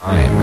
I am.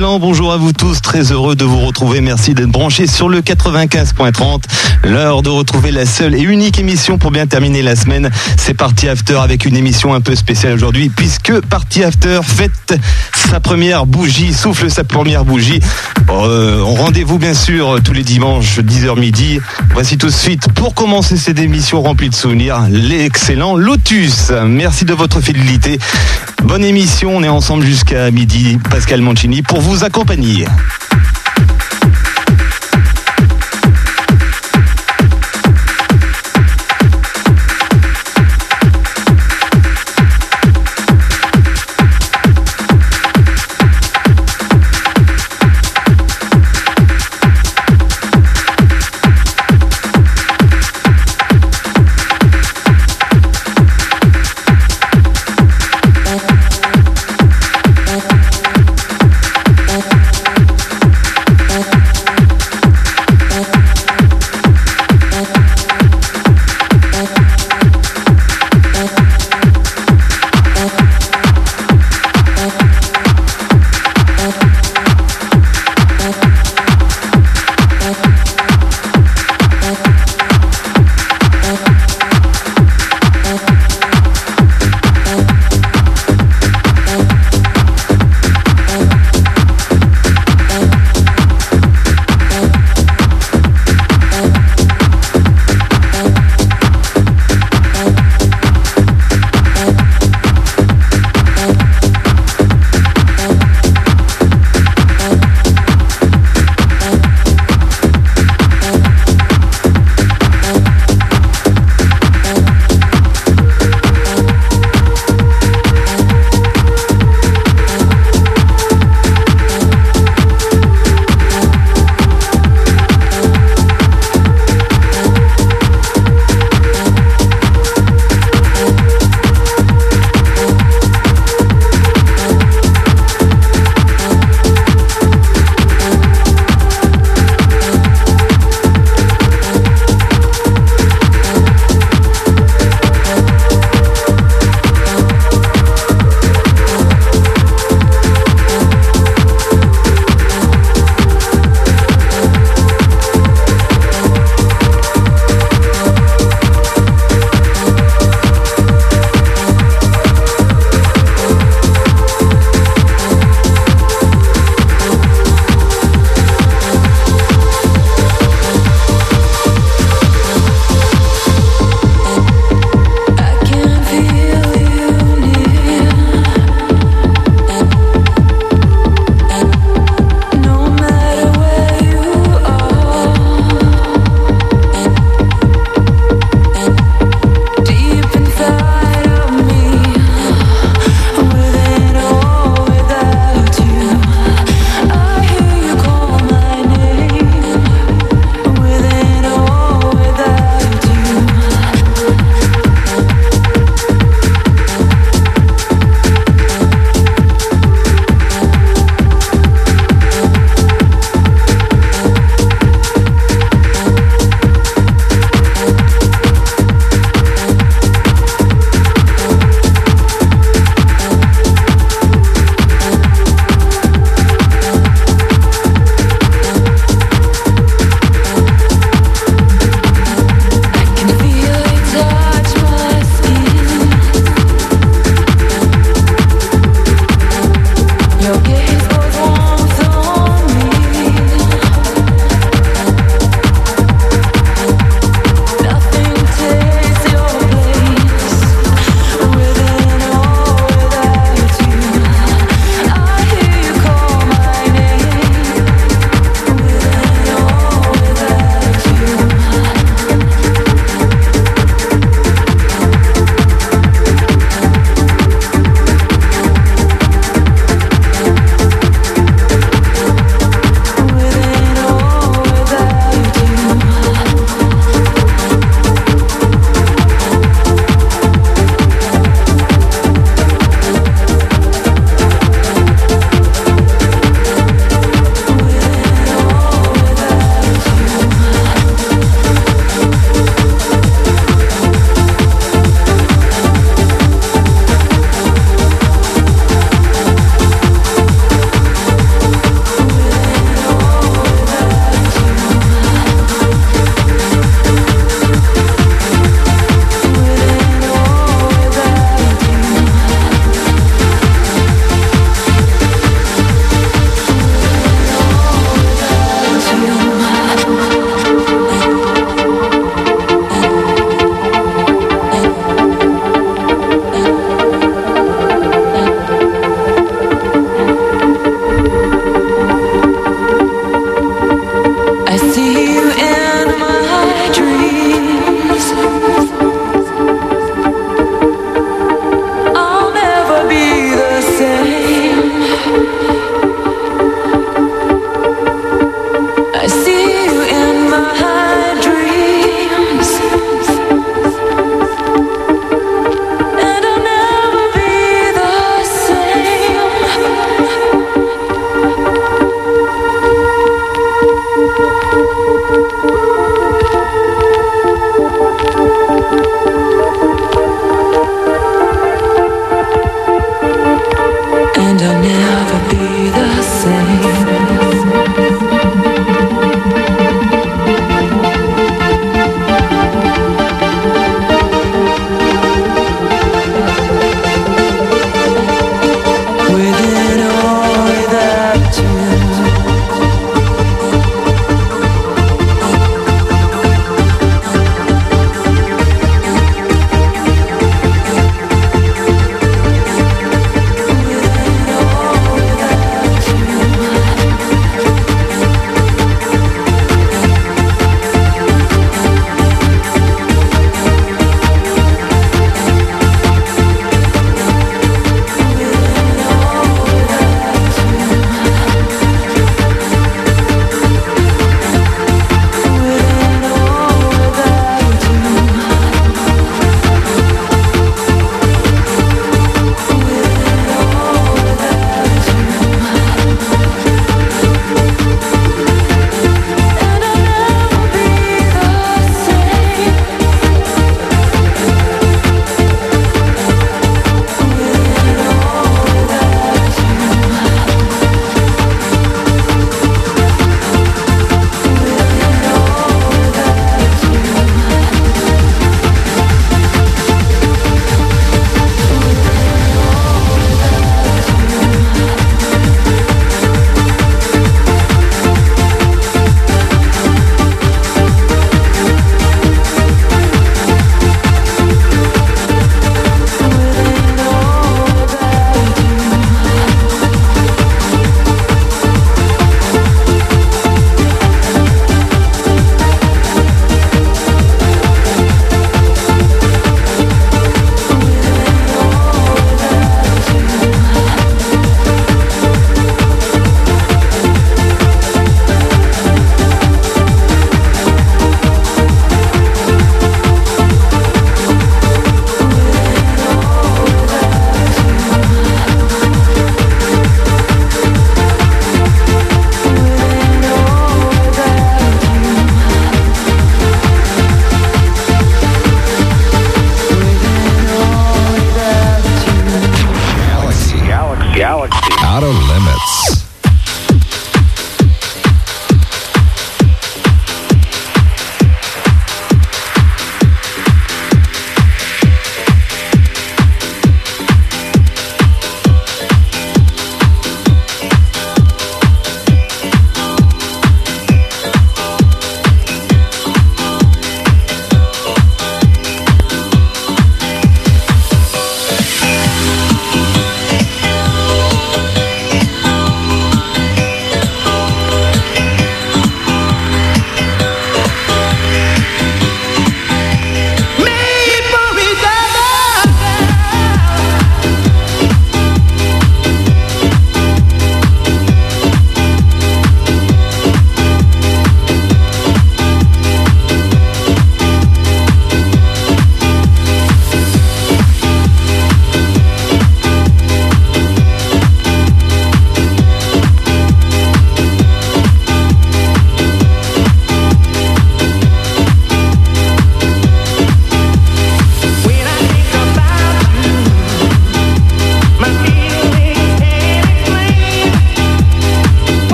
Bonjour à vous tous. Très heureux de vous retrouver. Merci d'être branchés sur le 95.30. L'heure de retrouver la seule et unique émission pour bien terminer la semaine. C'est Party After avec une émission un peu spéciale aujourd'hui puisque Party After fête sa première bougie, souffle sa première bougie. Euh, Rendez-vous bien sûr tous les dimanches 10h midi. Voici tout de suite pour commencer cette émission remplie de souvenirs l'excellent Lotus. Merci de votre fidélité. Bonne émission, on est ensemble jusqu'à midi. Pascal Mancini pour vous accompagner.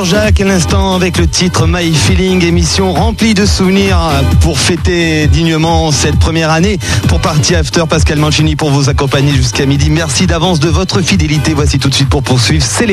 Jacques à l'instant avec le titre My Feeling, émission remplie de souvenirs pour fêter dignement cette première année. Pour Party After, Pascal Mancini pour vous accompagner jusqu'à midi. Merci d'avance de votre fidélité. Voici tout de suite pour poursuivre, c'est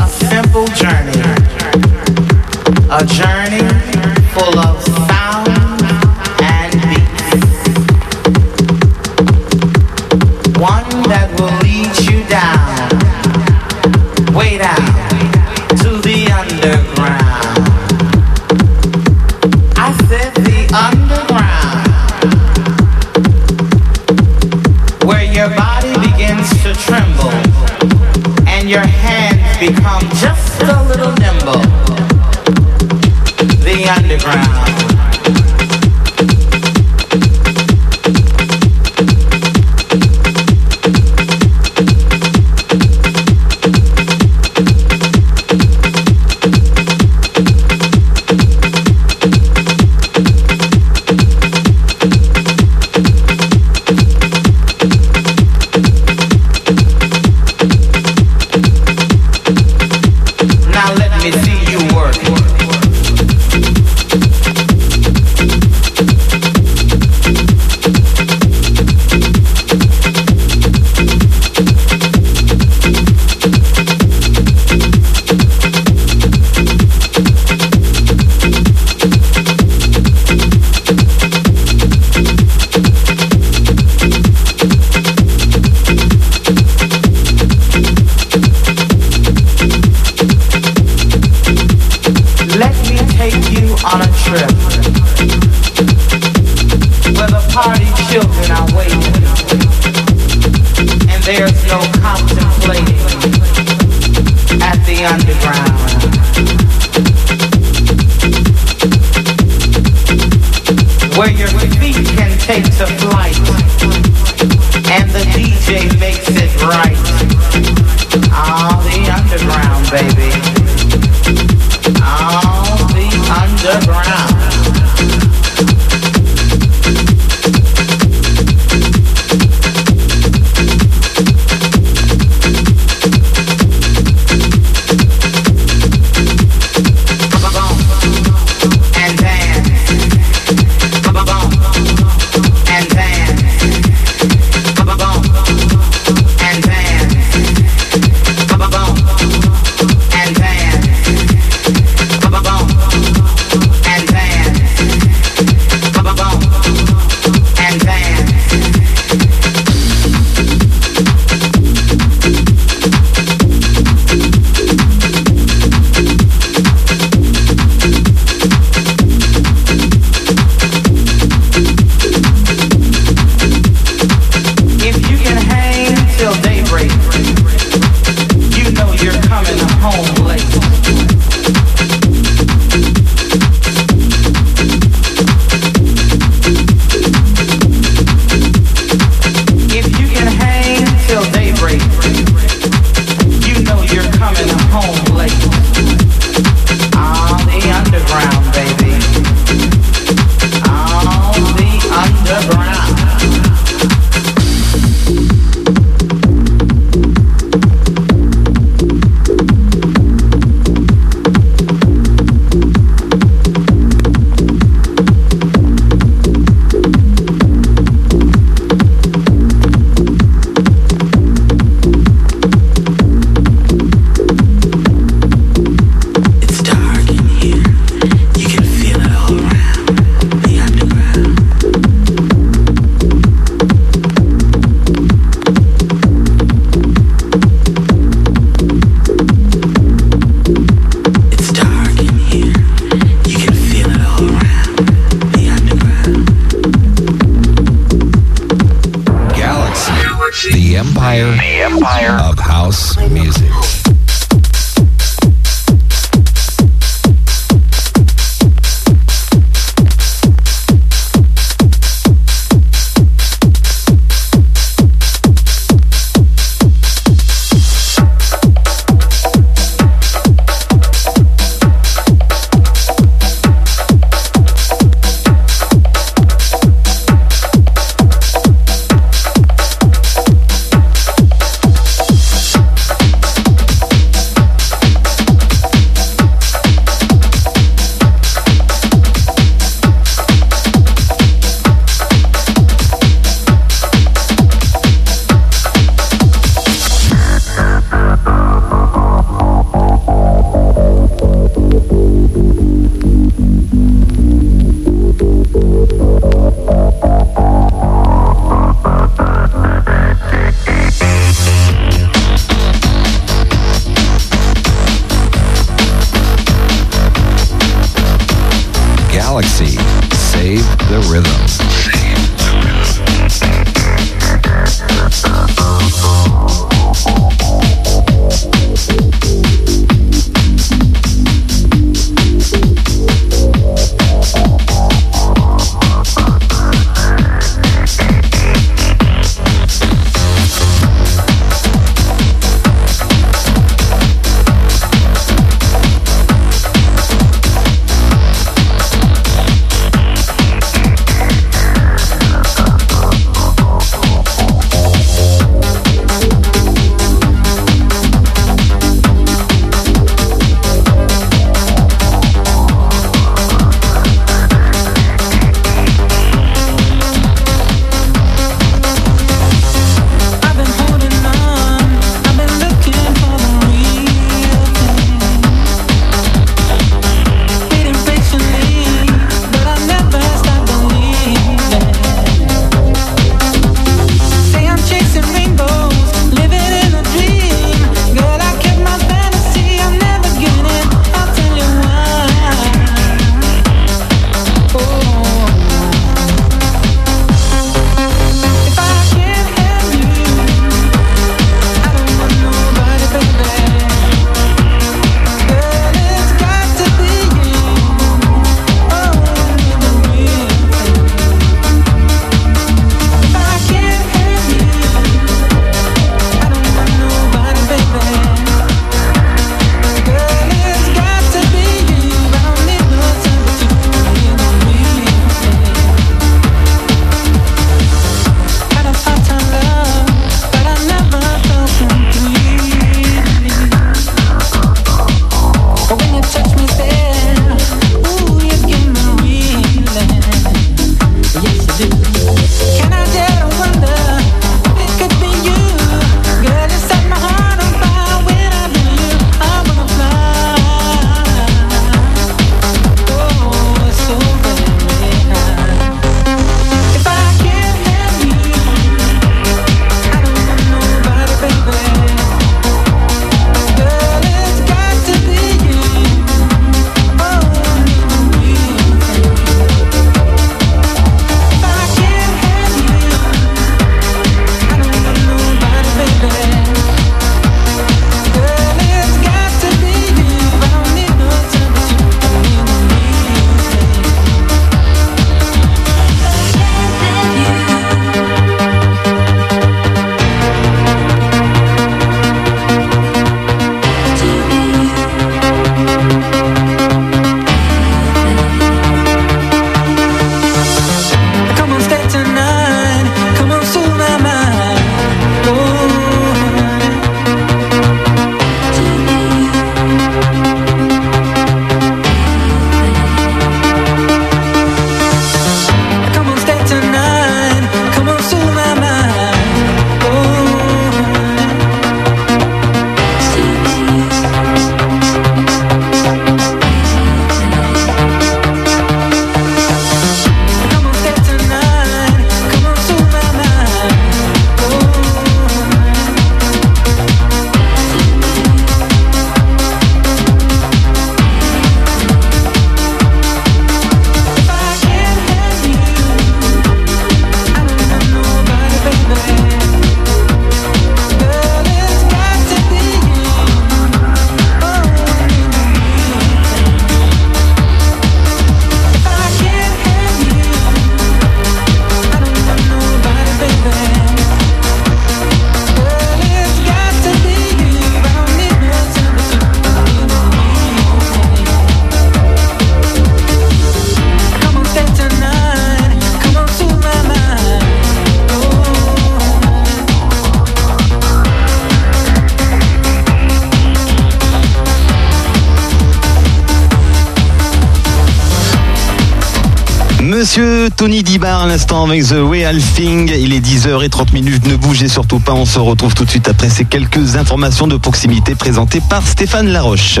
Tony Dibar à l'instant avec The Way Alfing. Il est 10h30 minutes. Ne bougez surtout pas. On se retrouve tout de suite après ces quelques informations de proximité présentées par Stéphane Laroche.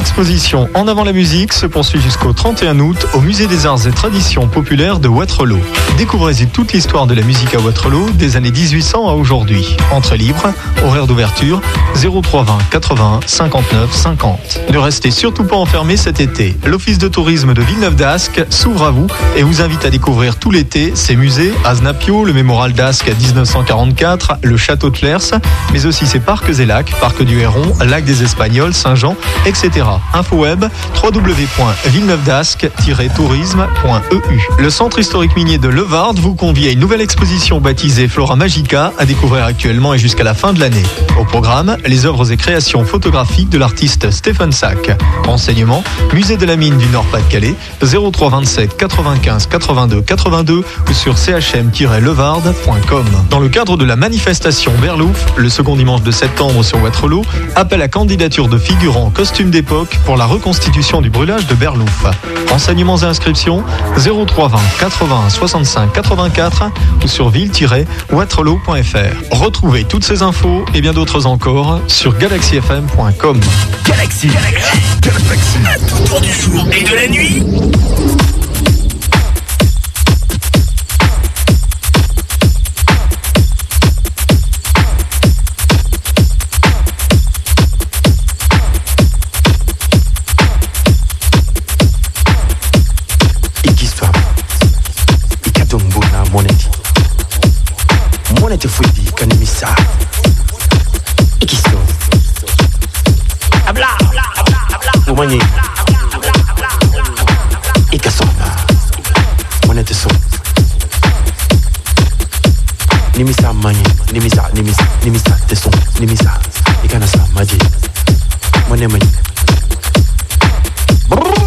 L'exposition En avant la musique se poursuit jusqu'au 31 août au Musée des Arts et Traditions Populaires de Waterloo. Découvrez-y toute l'histoire de la musique à Waterloo des années 1800 à aujourd'hui. Entrée libre, horaire d'ouverture 0320 81 59 50. Ne restez surtout pas enfermés cet été. L'Office de tourisme de Villeneuve d'Ascq s'ouvre à vous et vous invite à découvrir tout l'été ses musées, Aznapio, le mémoral d'Ascq 1944, le château de Flers, mais aussi ses parcs et lacs, parc du Héron, lac des Espagnols, Saint-Jean, etc. Info web www.villeneuve-tourisme.eu. Le centre historique minier de Levard vous convie à une nouvelle exposition baptisée Flora Magica à découvrir actuellement et jusqu'à la fin de l'année. Au programme, les œuvres et créations photographiques de l'artiste Stephen Sack. Renseignements, musée de la mine du Nord-Pas-de-Calais, 0327 95 82 82 ou sur chm-levard.com. Dans le cadre de la manifestation Berlouf, le second dimanche de septembre sur Waterloo, appel à candidature de figurants costume d'époque pour la reconstitution du brûlage de Berlouf. Renseignements et inscriptions 0320 80 65 84 ou sur ville-waterloo.fr. Retrouvez toutes ces infos et bien d'autres encore sur galaxyfm.com. Galaxy. Galaxy. Autour du jour et de la nuit. mwenye ikasonga mwanatesonga nimisa manye nimisa nimisa nimisa teson nimisa. Ikanasa maje mwanemanye Brrr.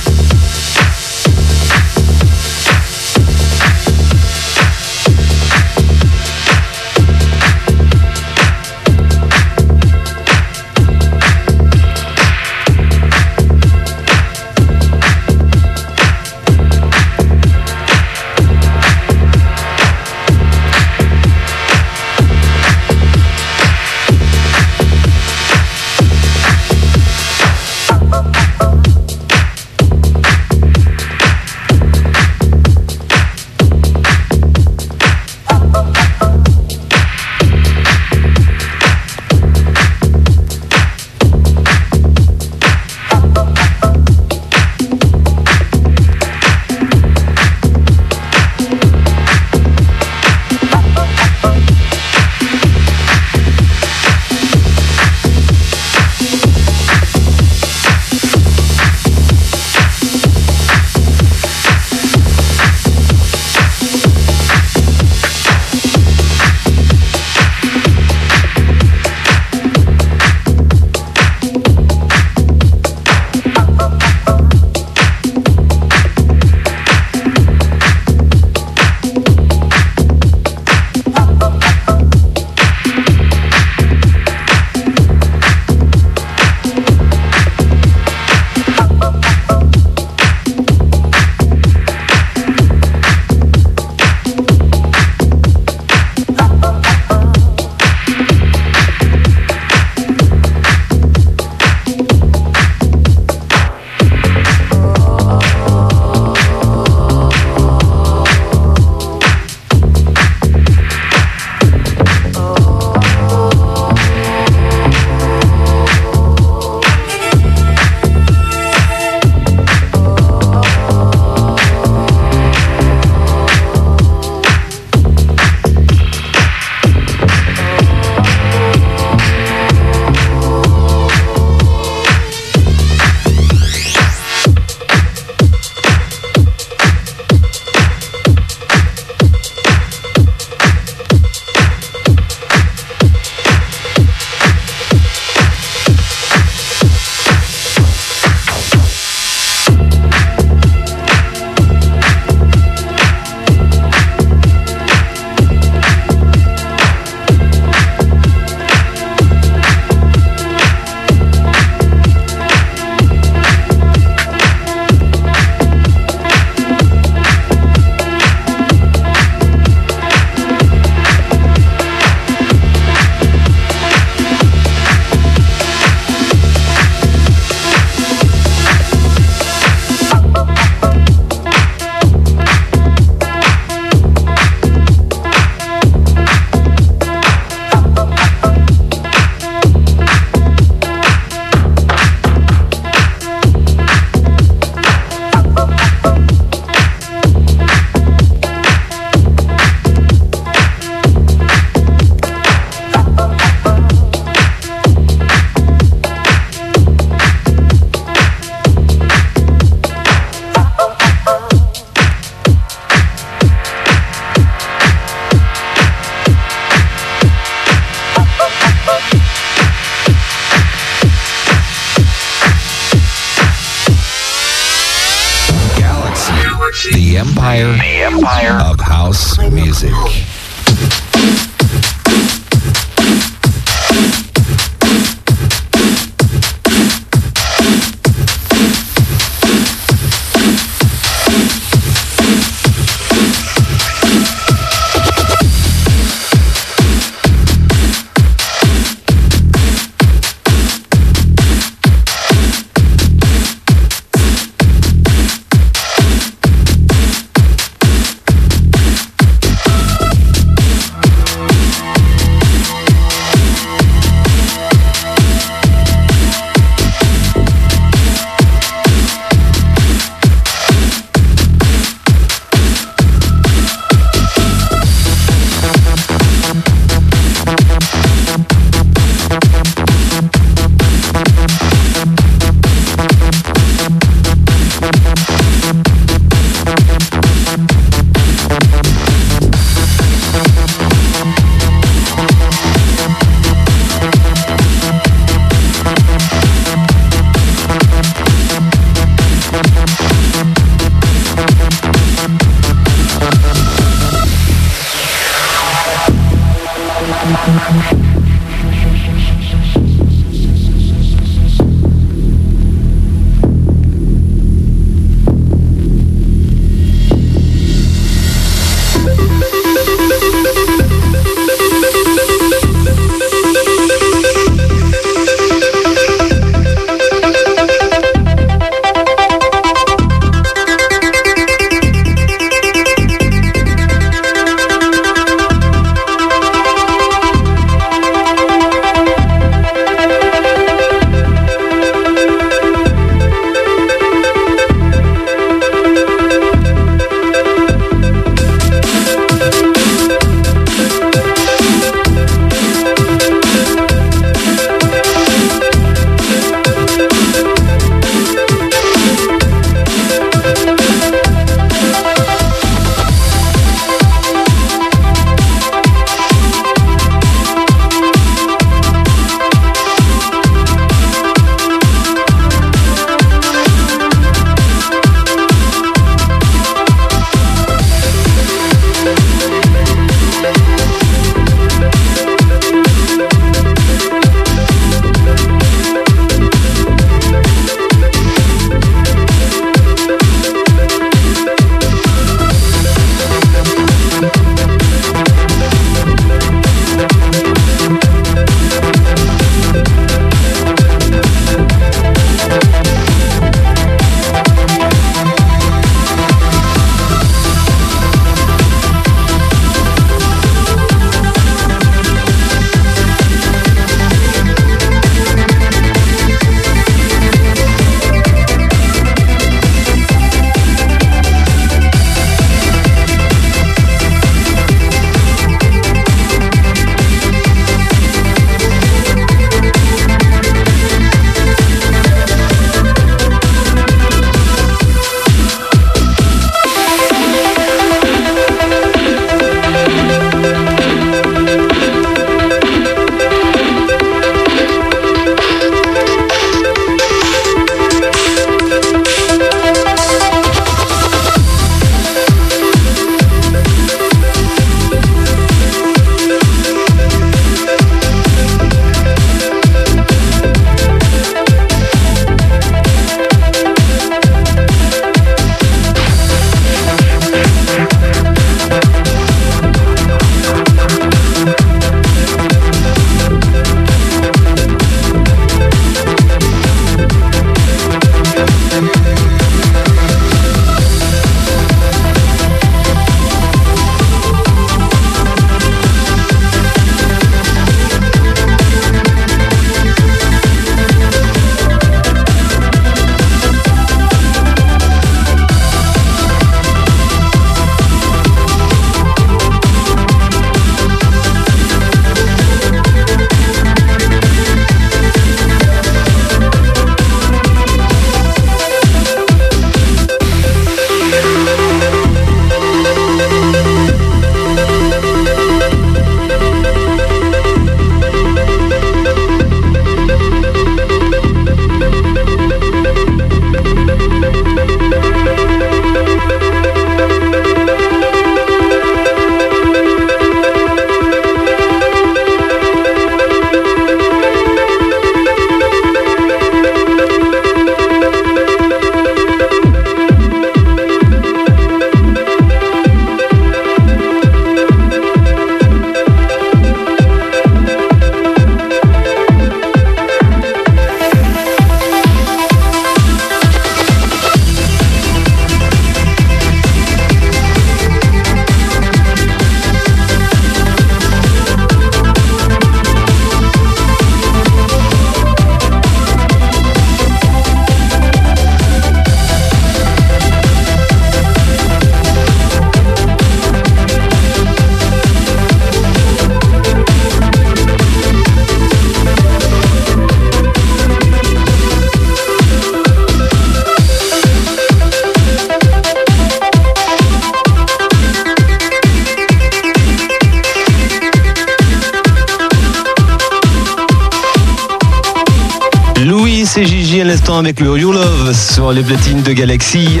Les platines de Galaxy.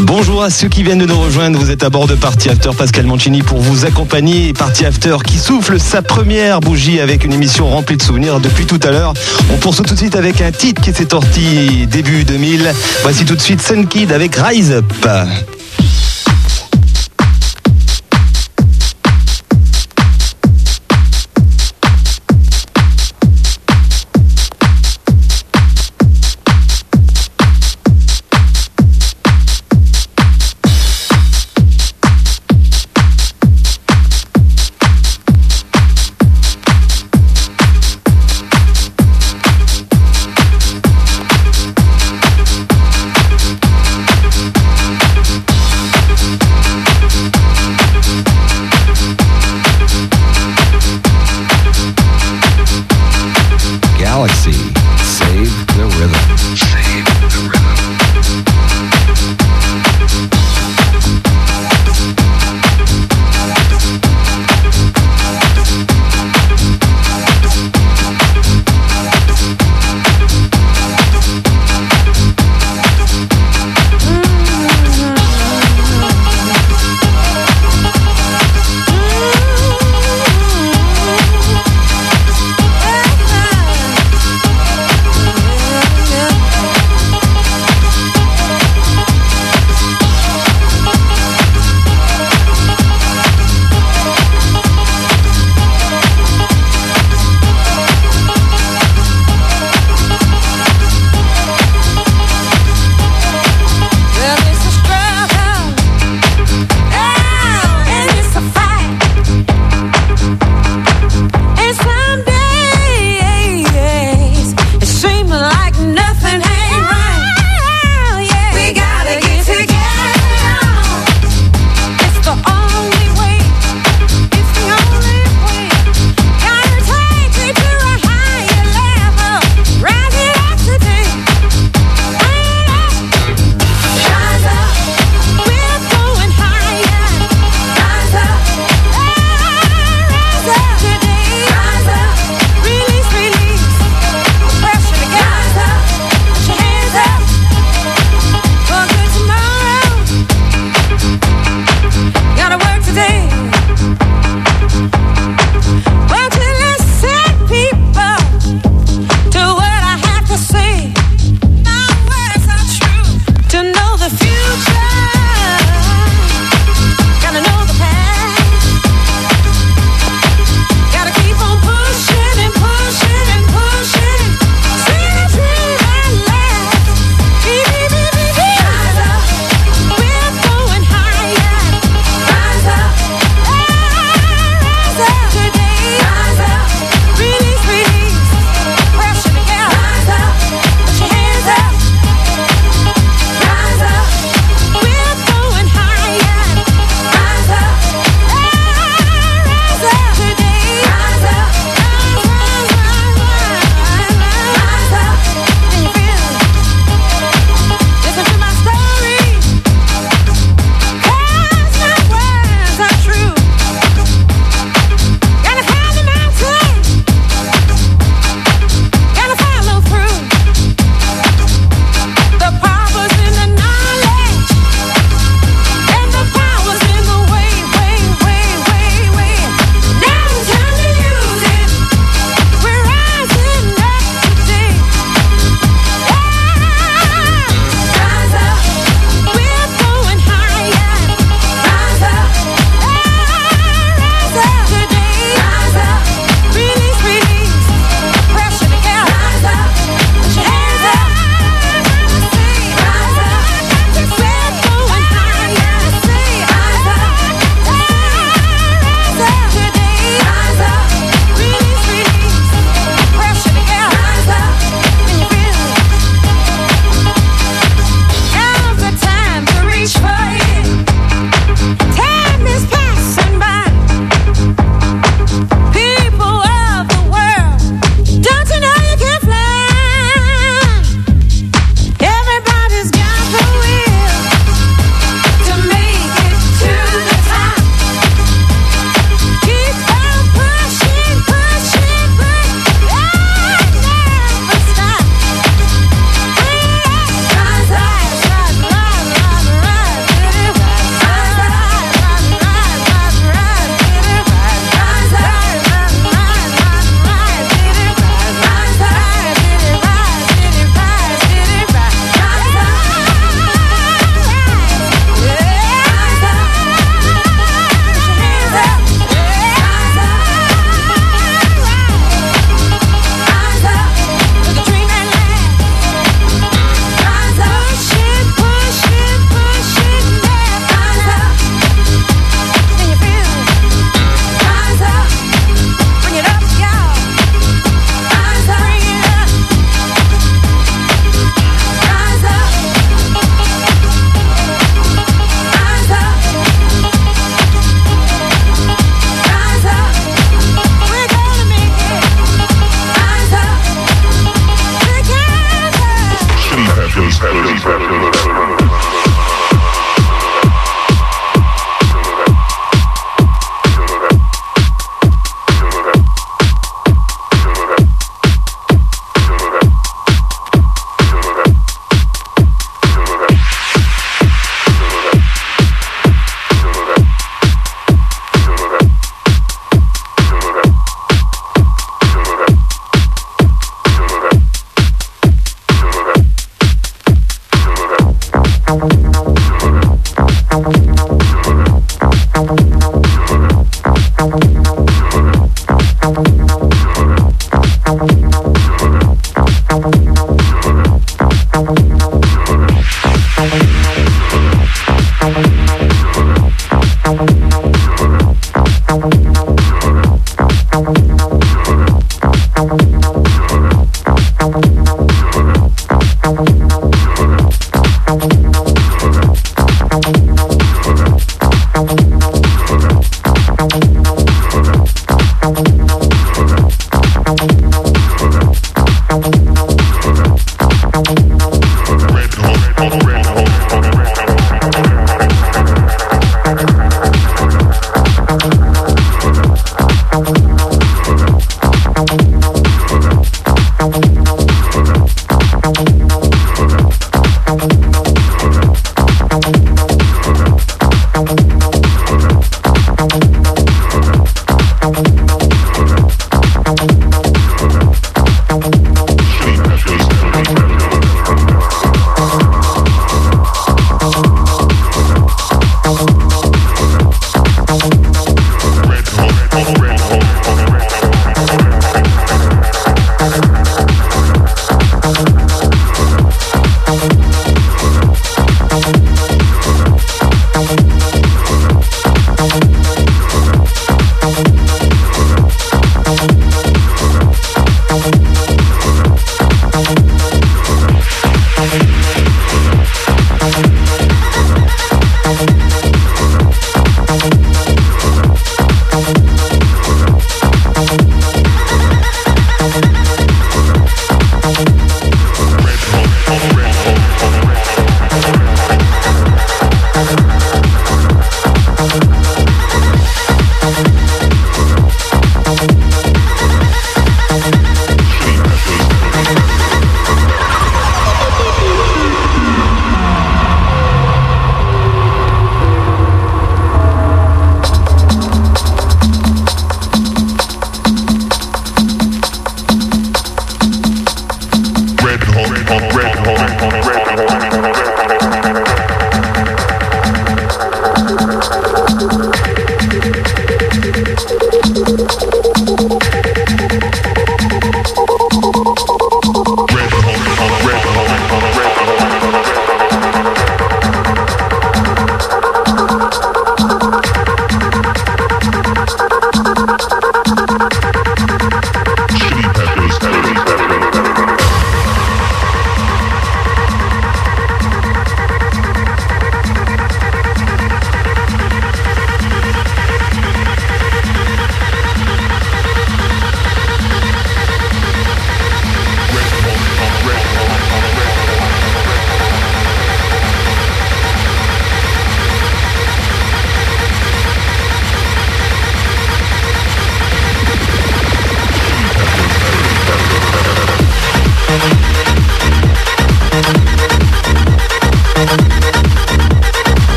Bonjour à ceux qui viennent de nous rejoindre. Vous êtes à bord de Party After Pascal Mancini pour vous accompagner. Party After qui souffle sa première bougie avec une émission remplie de souvenirs depuis tout à l'heure. On poursuit tout de suite avec un titre qui s'est sorti début 2000. Voici tout de suite Sun Kid avec Rise Up.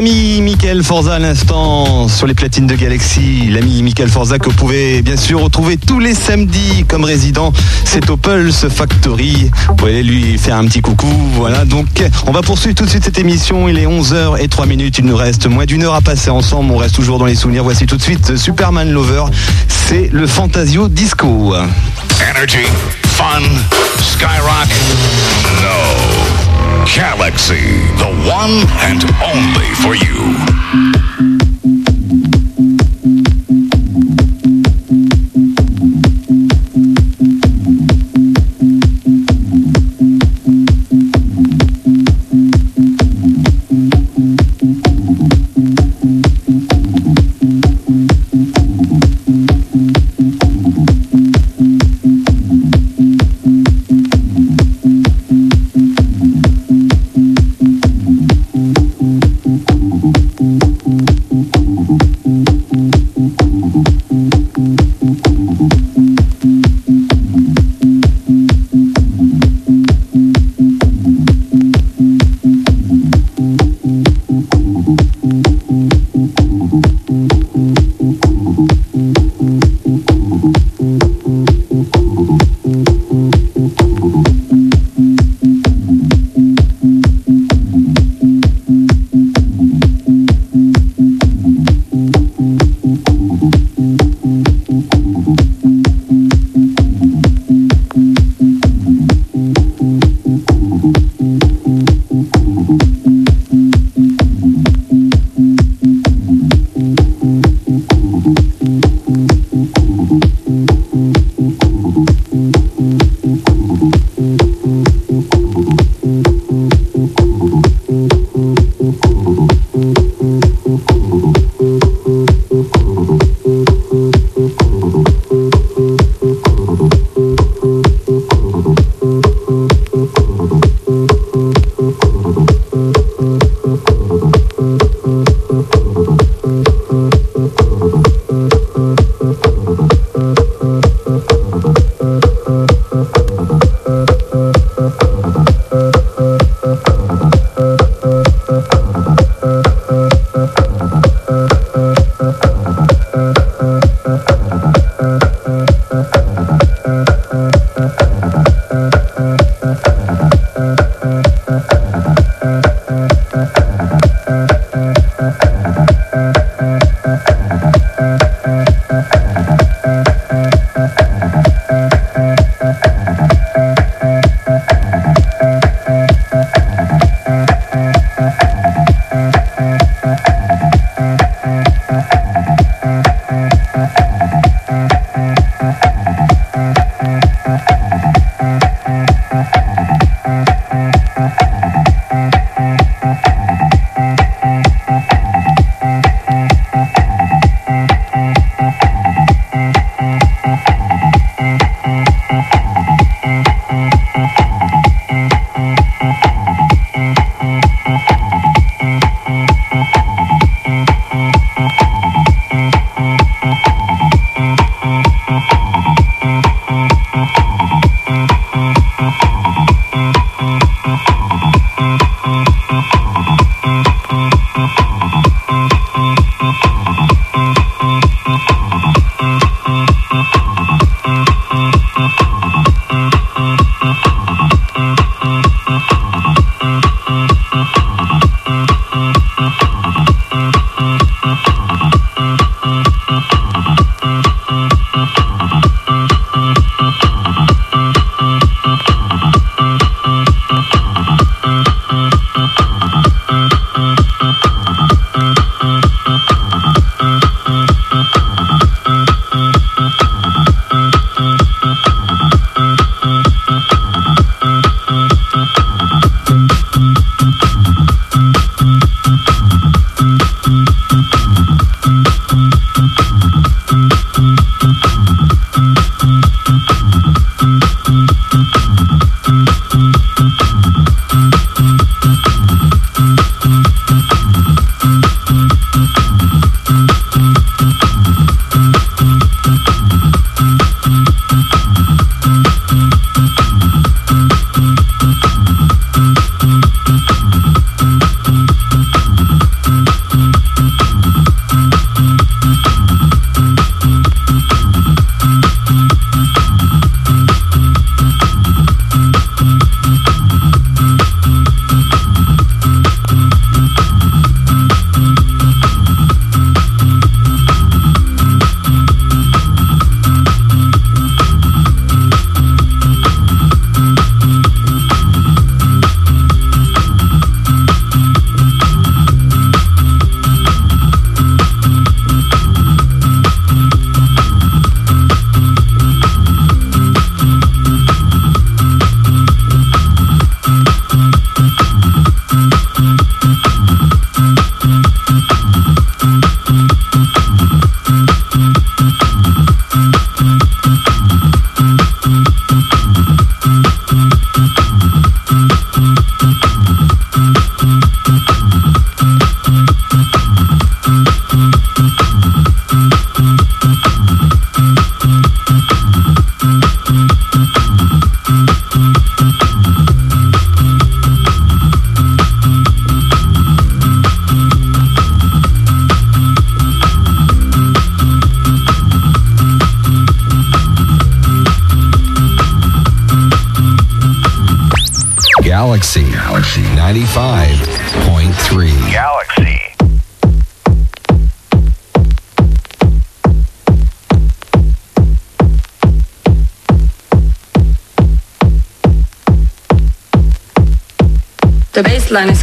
Ami Michael Forza à l'instant sur les platines de Galaxy. L'ami Michael Forza que vous pouvez bien sûr retrouver tous les samedis comme résident. C'est au Factory. Vous pouvez lui faire un petit coucou. Voilà, donc on va poursuivre tout de suite cette émission. Il est 11h et 3 minutes. Il nous reste moins d'une heure à passer ensemble. On reste toujours dans les souvenirs. Voici tout de suite Superman Lover. C'est le Fantasio Disco. Energy, fun, skyrock. Galaxy, the one and only for you.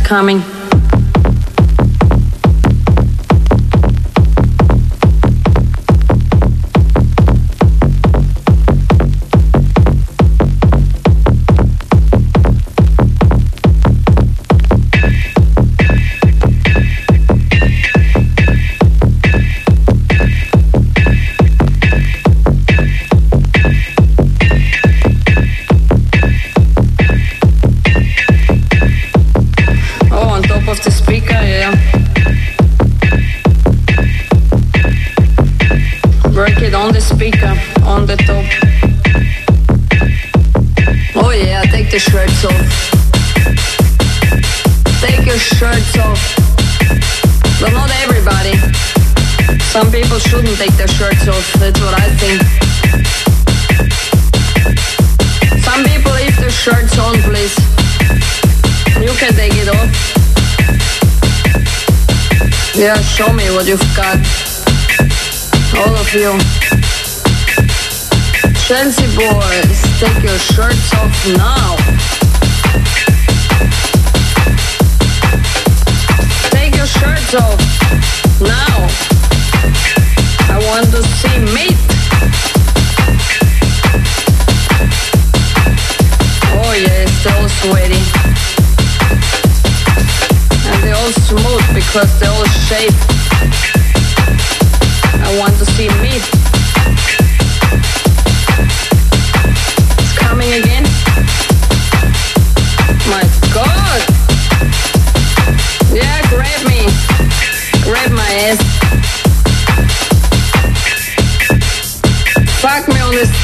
Coming.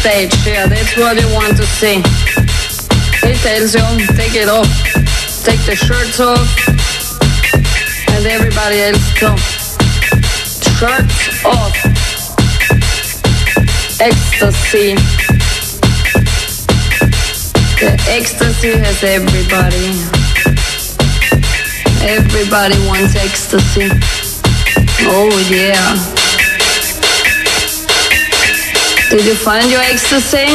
Stage. Yeah, that's what you want to see. He tells take it off. Take the shirts off. And everybody else too. Shirts off. Ecstasy. The ecstasy has everybody. Everybody wants ecstasy. Oh yeah. Did you find your ecstasy?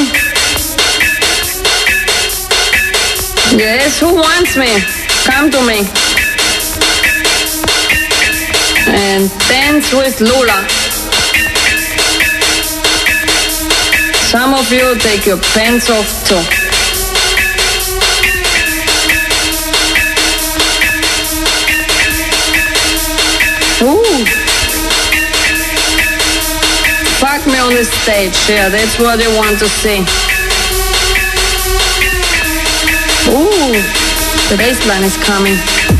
Yes, who wants me? Come to me. And dance with Lula. Some of you take your pants off too. On the stage, yeah, that's what you want to see. Ooh, the baseline is coming.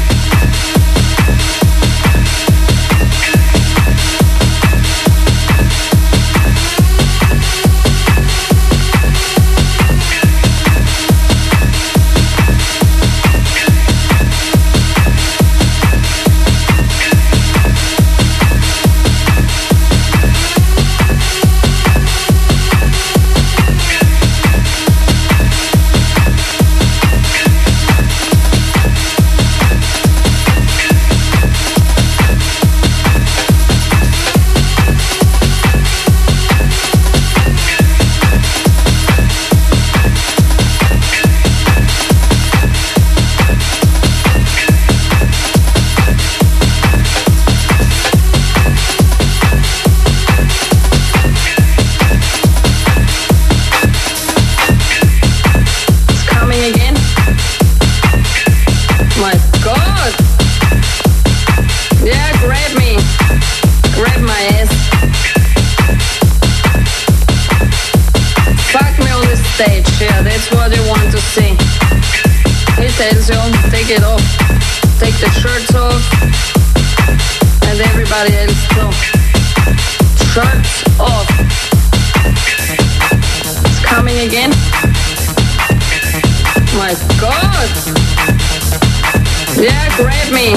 Grab me.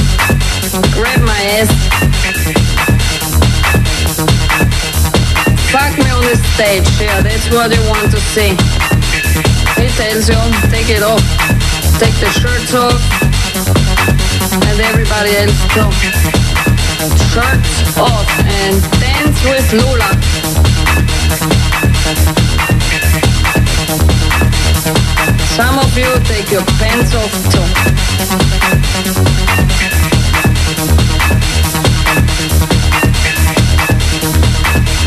Grab my ass. Fuck me on the stage. Yeah, that's what you want to see. He tells you, take it off. take the shirts off, and everybody else too. Shirts off and dance with Lula. Some of you take your pants off too.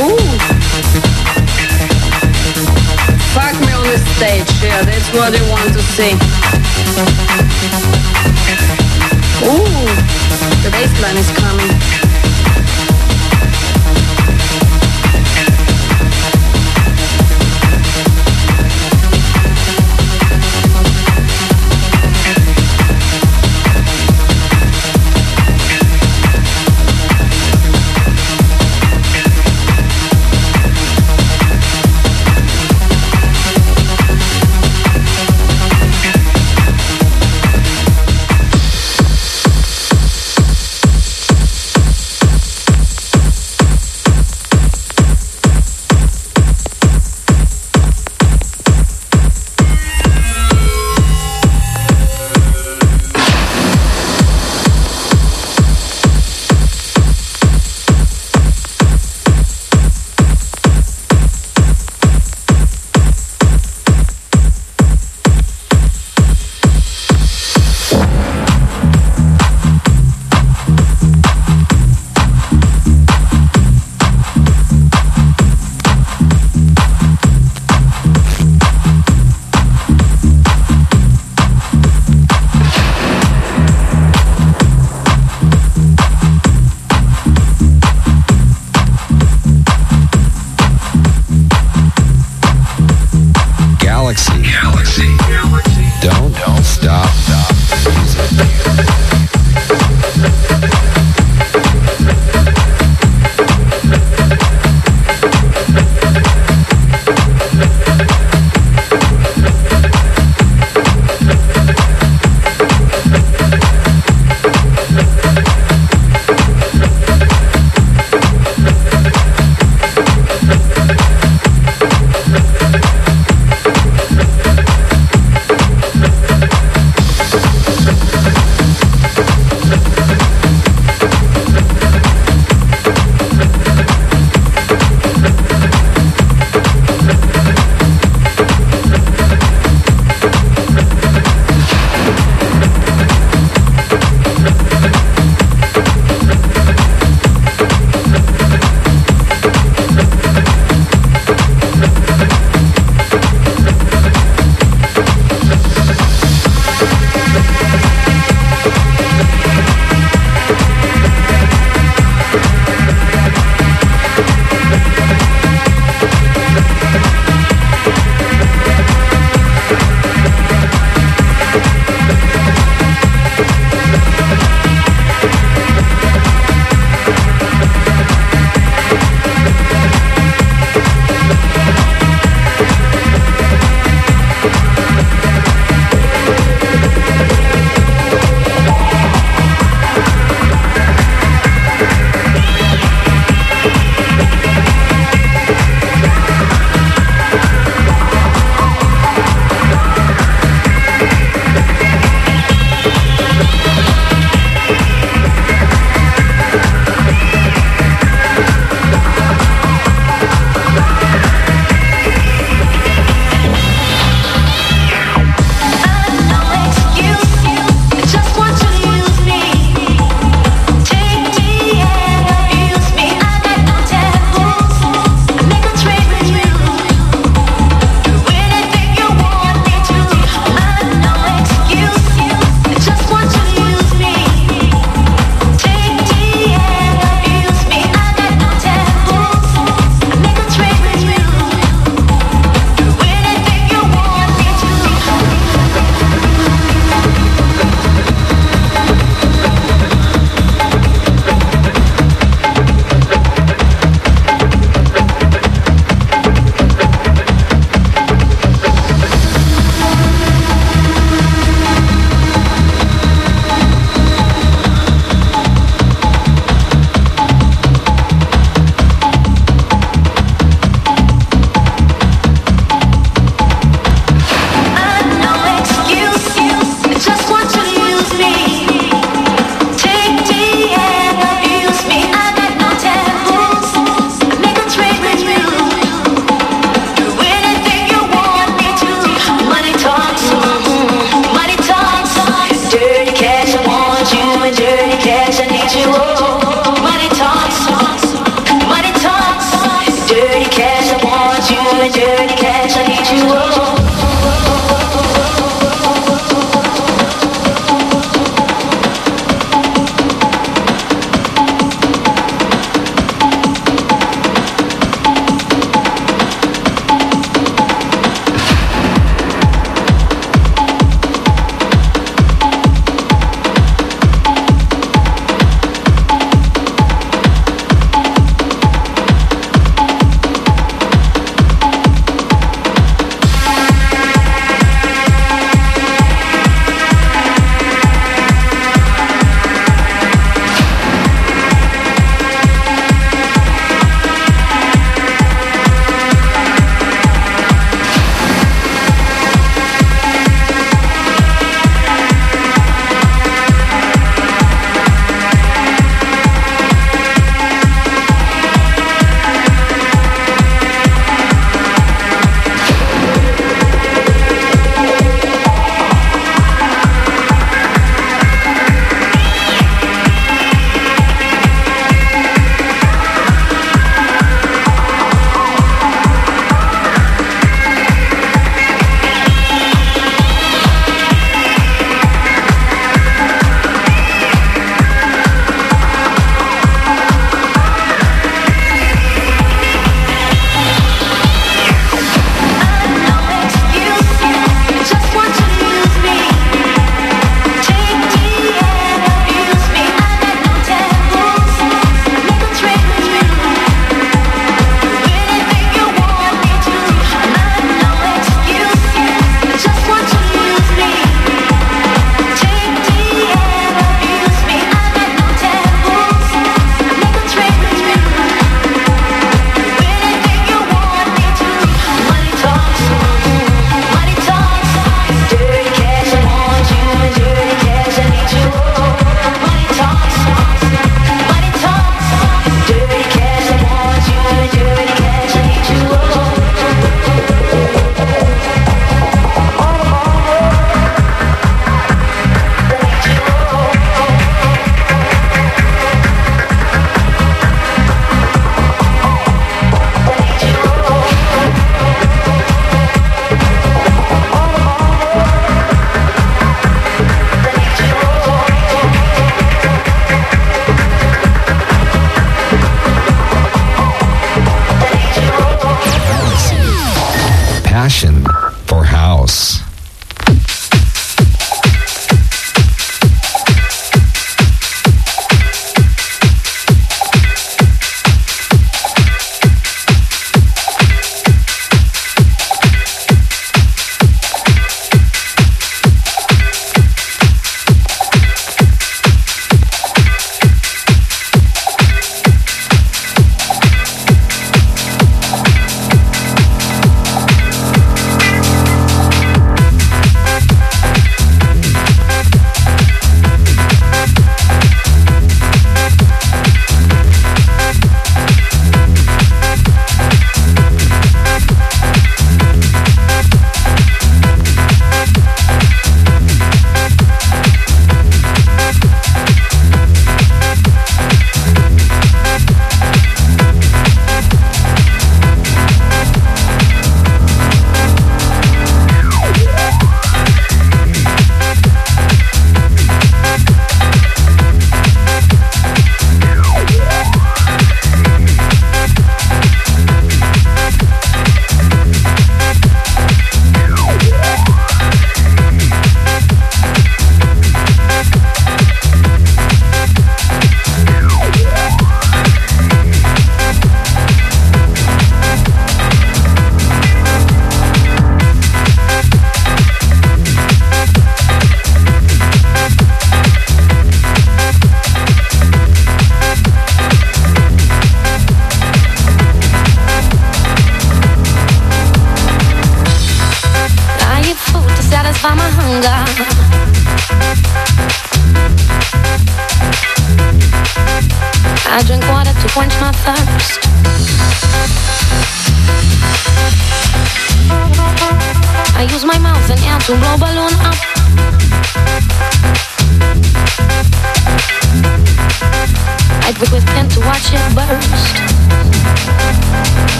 Ooh. Fuck me on the stage, yeah, that's what you want to see. Ooh, the bass line is coming.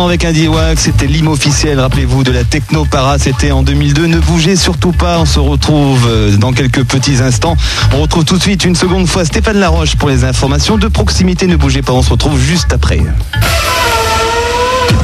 Avec un D-Wax, c'était l'hymne officiel, rappelez-vous, de la Techno Para, c'était en 2002. Ne bougez surtout pas, on se retrouve euh, dans quelques petits instants. On retrouve tout de suite une seconde fois Stéphane Laroche pour les informations de proximité. Ne bougez pas, on se retrouve juste après.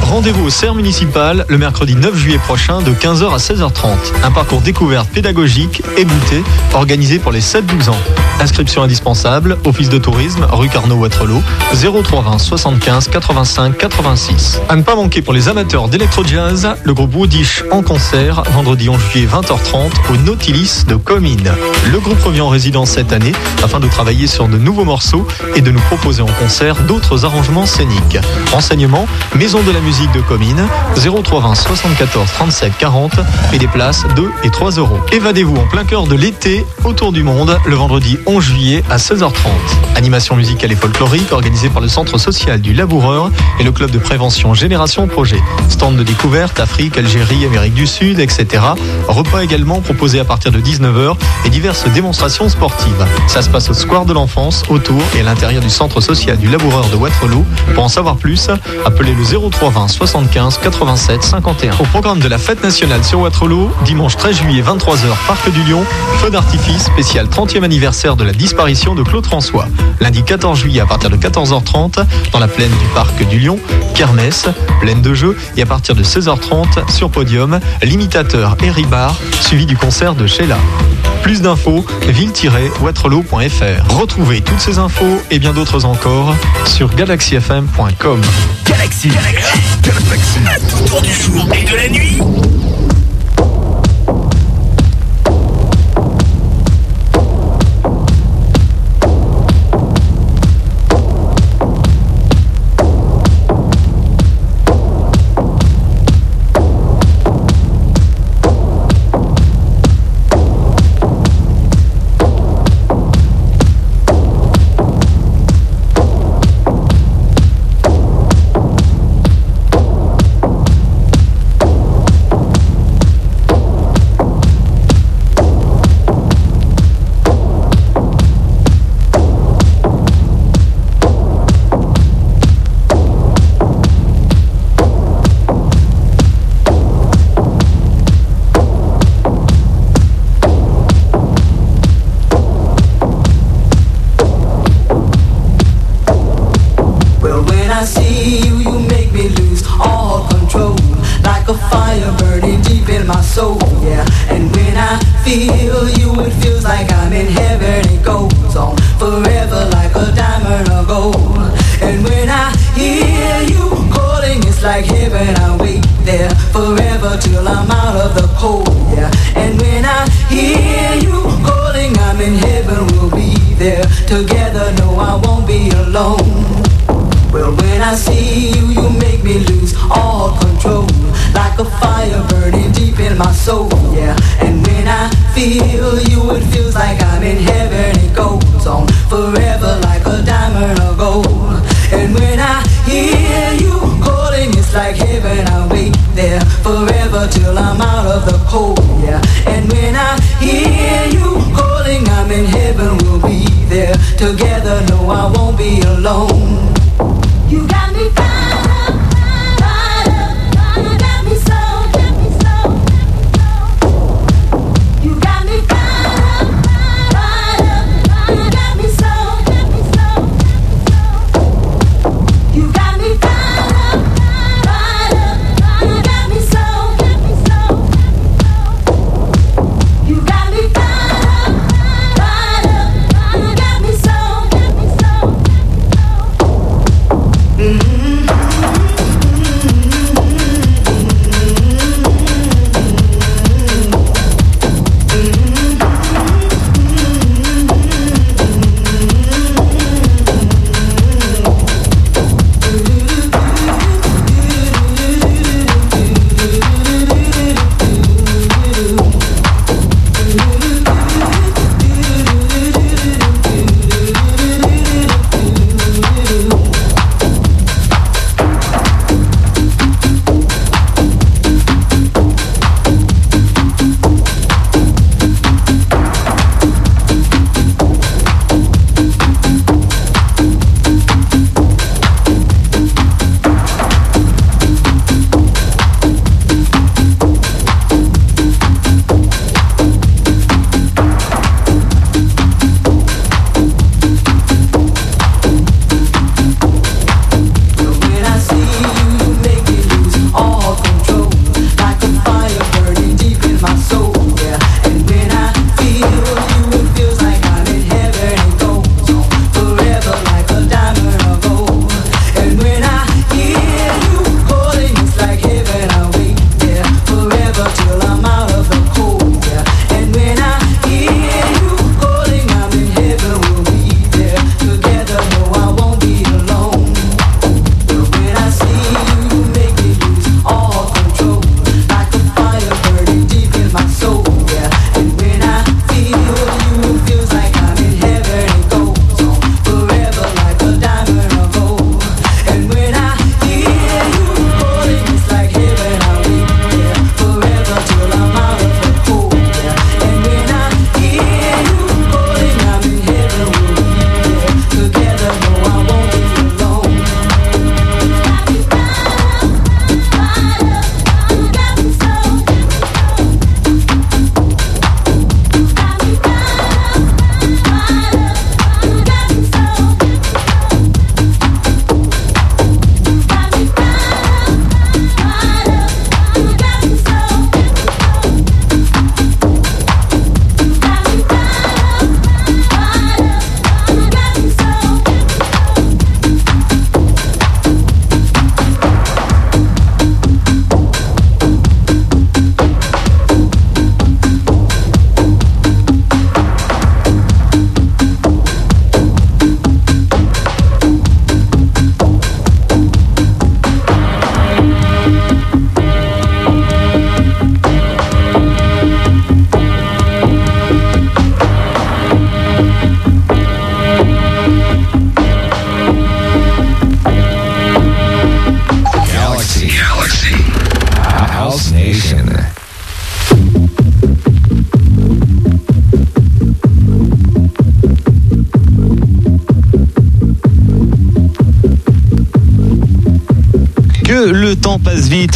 Rendez-vous au CERF municipal le mercredi 9 juillet prochain de 15h à 16h30. Un parcours découverte pédagogique et goûté organisé pour les 7-12 ans. Inscription indispensable, Office de tourisme, rue Carnot Waterloo, 0320 75 85 86. À ne pas manquer pour les amateurs d'électro-jazz, le groupe Woodish en concert vendredi 11 juillet 20h30 au Nautilus de Comines. Le groupe revient en résidence cette année afin de travailler sur de nouveaux morceaux et de nous proposer en concert d'autres arrangements scéniques. Renseignements, maison de la musique musique de Comines, 0320 74 37 40 et des places 2 et 3 euros. Évadez-vous en plein cœur de l'été autour du monde le vendredi 11 juillet à 16h30. Animation musicale et folklorique organisée par le Centre social du Laboureur et le club de prévention Génération Projet. Stand de découverte, Afrique, Algérie, Amérique du Sud, etc. Repas également proposés à partir de 19h et diverses démonstrations sportives. Ça se passe au Square de l'Enfance, autour et à l'intérieur du Centre social du Laboureur de Waterloo. Pour en savoir plus, appelez le 0320 75 87 51. Au programme de la fête nationale sur Waterloo, dimanche 13 juillet 23h, Parc du Lion, feu d'artifice spécial 30e anniversaire de la disparition de Claude François. Lundi 14 juillet à partir de 14h30 dans la plaine du Parc du Lion, kermesse, plaine de jeux et à partir de 16h30 sur podium, l'imitateur Harry Barr suivi du concert de Sheila. Plus d'infos, ville-waterloo.fr. Retrouvez toutes ces infos et bien d'autres encore sur galaxyfm.com. Galaxy. Galaxy. À tout du jour et de la nuit.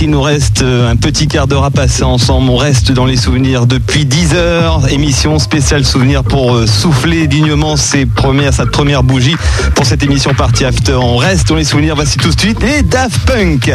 Il nous reste euh, un petit quart d'heure à passer ensemble. On reste dans les souvenirs depuis 10 heures. Émission spéciale souvenir pour euh, souffler dignement ses premières, sa première bougie pour cette émission partie After. On reste dans les souvenirs. Voici tout de suite les Daft Punk.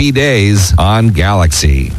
happy days on Galaxy.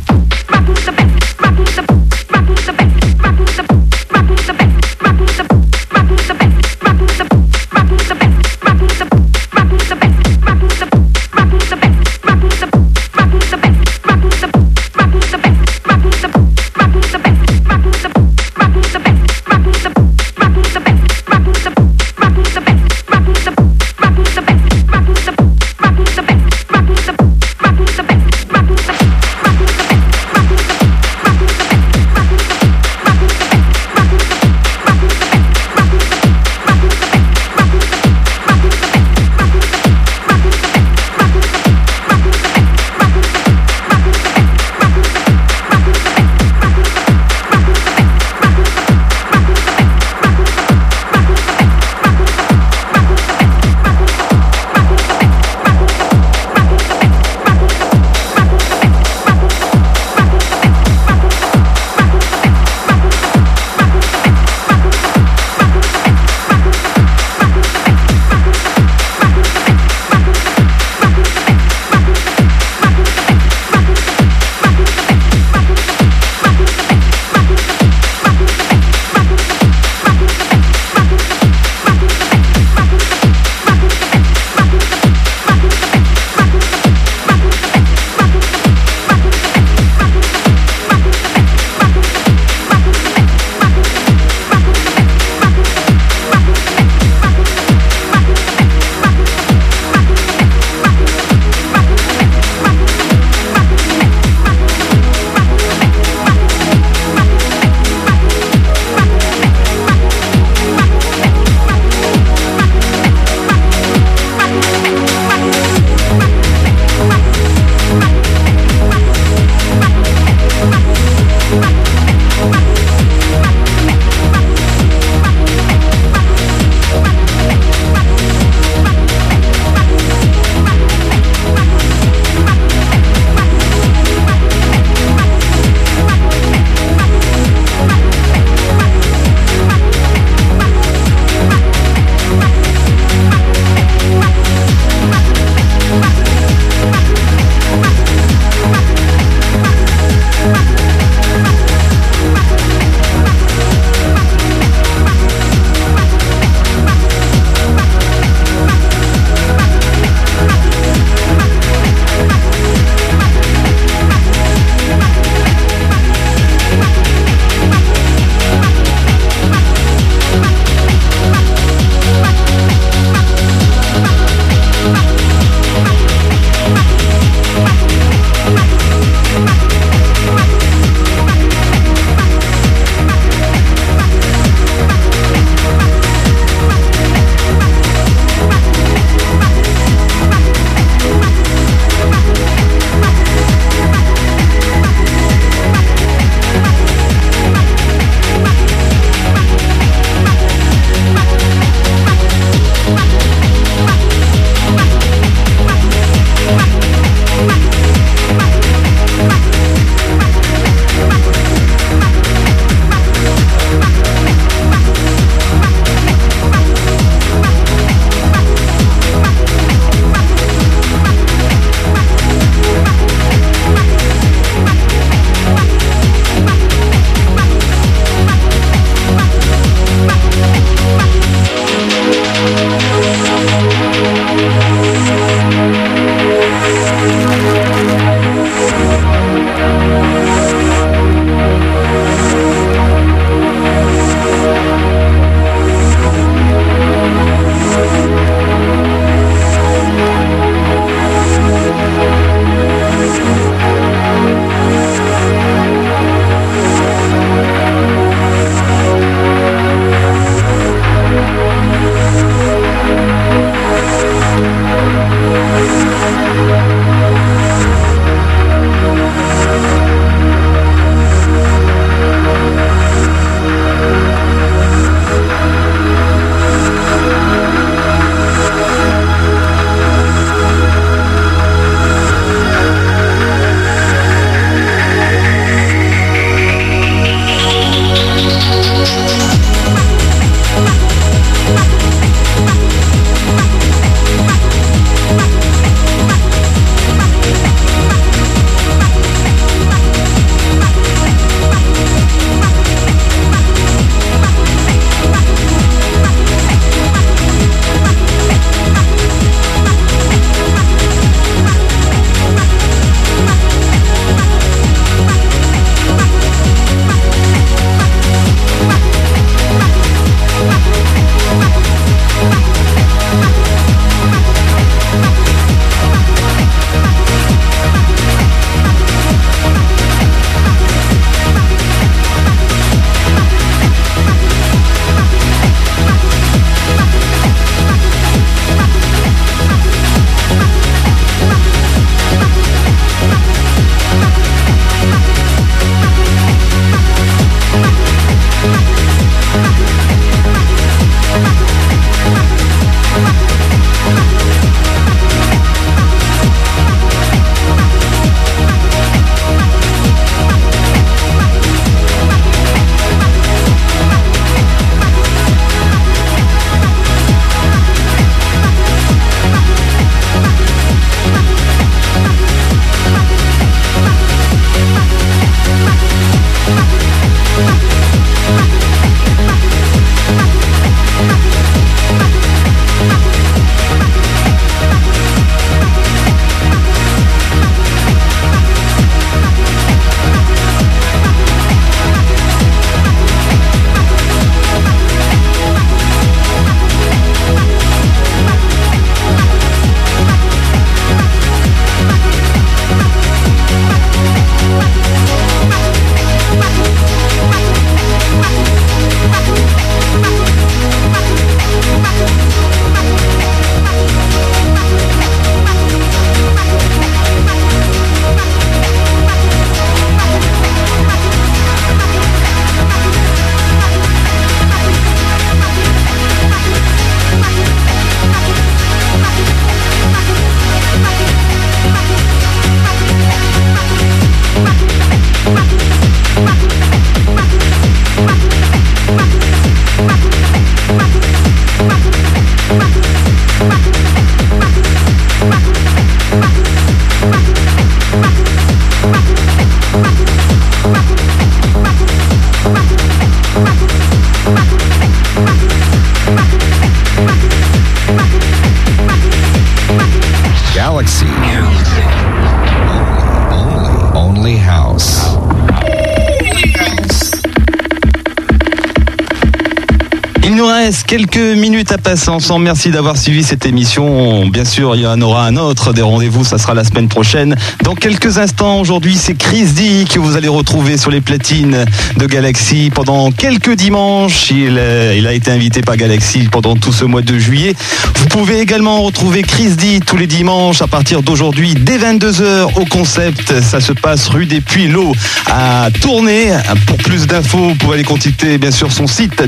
Ensemble. Merci d'avoir suivi cette émission. Bien sûr, il y en aura un autre des rendez-vous. Ça sera la semaine prochaine. Dans quelques instants, aujourd'hui, c'est Chris D que vous allez retrouver sur les platines de Galaxy pendant quelques dimanches. Il, euh, a été invité par Galaxy pendant tout ce mois de juillet. Vous pouvez également retrouver Chris D tous les dimanches à partir d'aujourd'hui dès 22h au concept. Ça se passe rue des Puits-L'Eau à Tournai. Pour plus d'infos, vous pouvez aller consulter bien sûr son site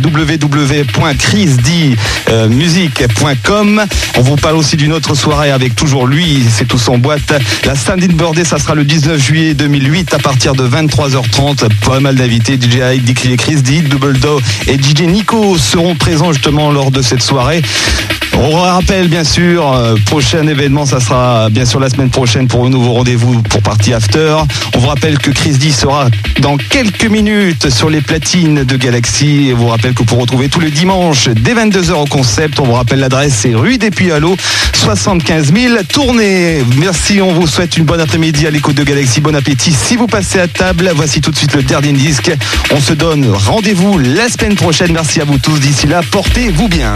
www.chrisdmusic.com. On vous parle aussi d'une autre soirée avec toujours lui, c'est tous en boîte. La Stand in Birthday, ça sera le 19 juillet 2008 à partir de 23h30. Pas mal d'invités, DJ Ike, Dick Chris D, Double Do et DJ Nico seront présents justement lors de cette soirée. On rappelle bien sûr, euh, prochain événement, ça sera bien sûr la semaine prochaine pour un nouveau rendez-vous pour Party After. On vous rappelle que Chris D sera dans quelques minutes sur les platines de Galaxy. Et on vous rappelle que pour retrouver tous les dimanches dès 22h au concept, on vous rappelle l'adresse, c'est rue des Puits à l'eau, 75 000 tournées. Merci, on vous souhaite une bonne après-midi à l'écoute de Galaxy. Bon appétit si vous passez à table. Voici tout de suite le dernier disque. On se donne rendez-vous la semaine prochaine. Merci à vous tous. D'ici là, portez-vous bien.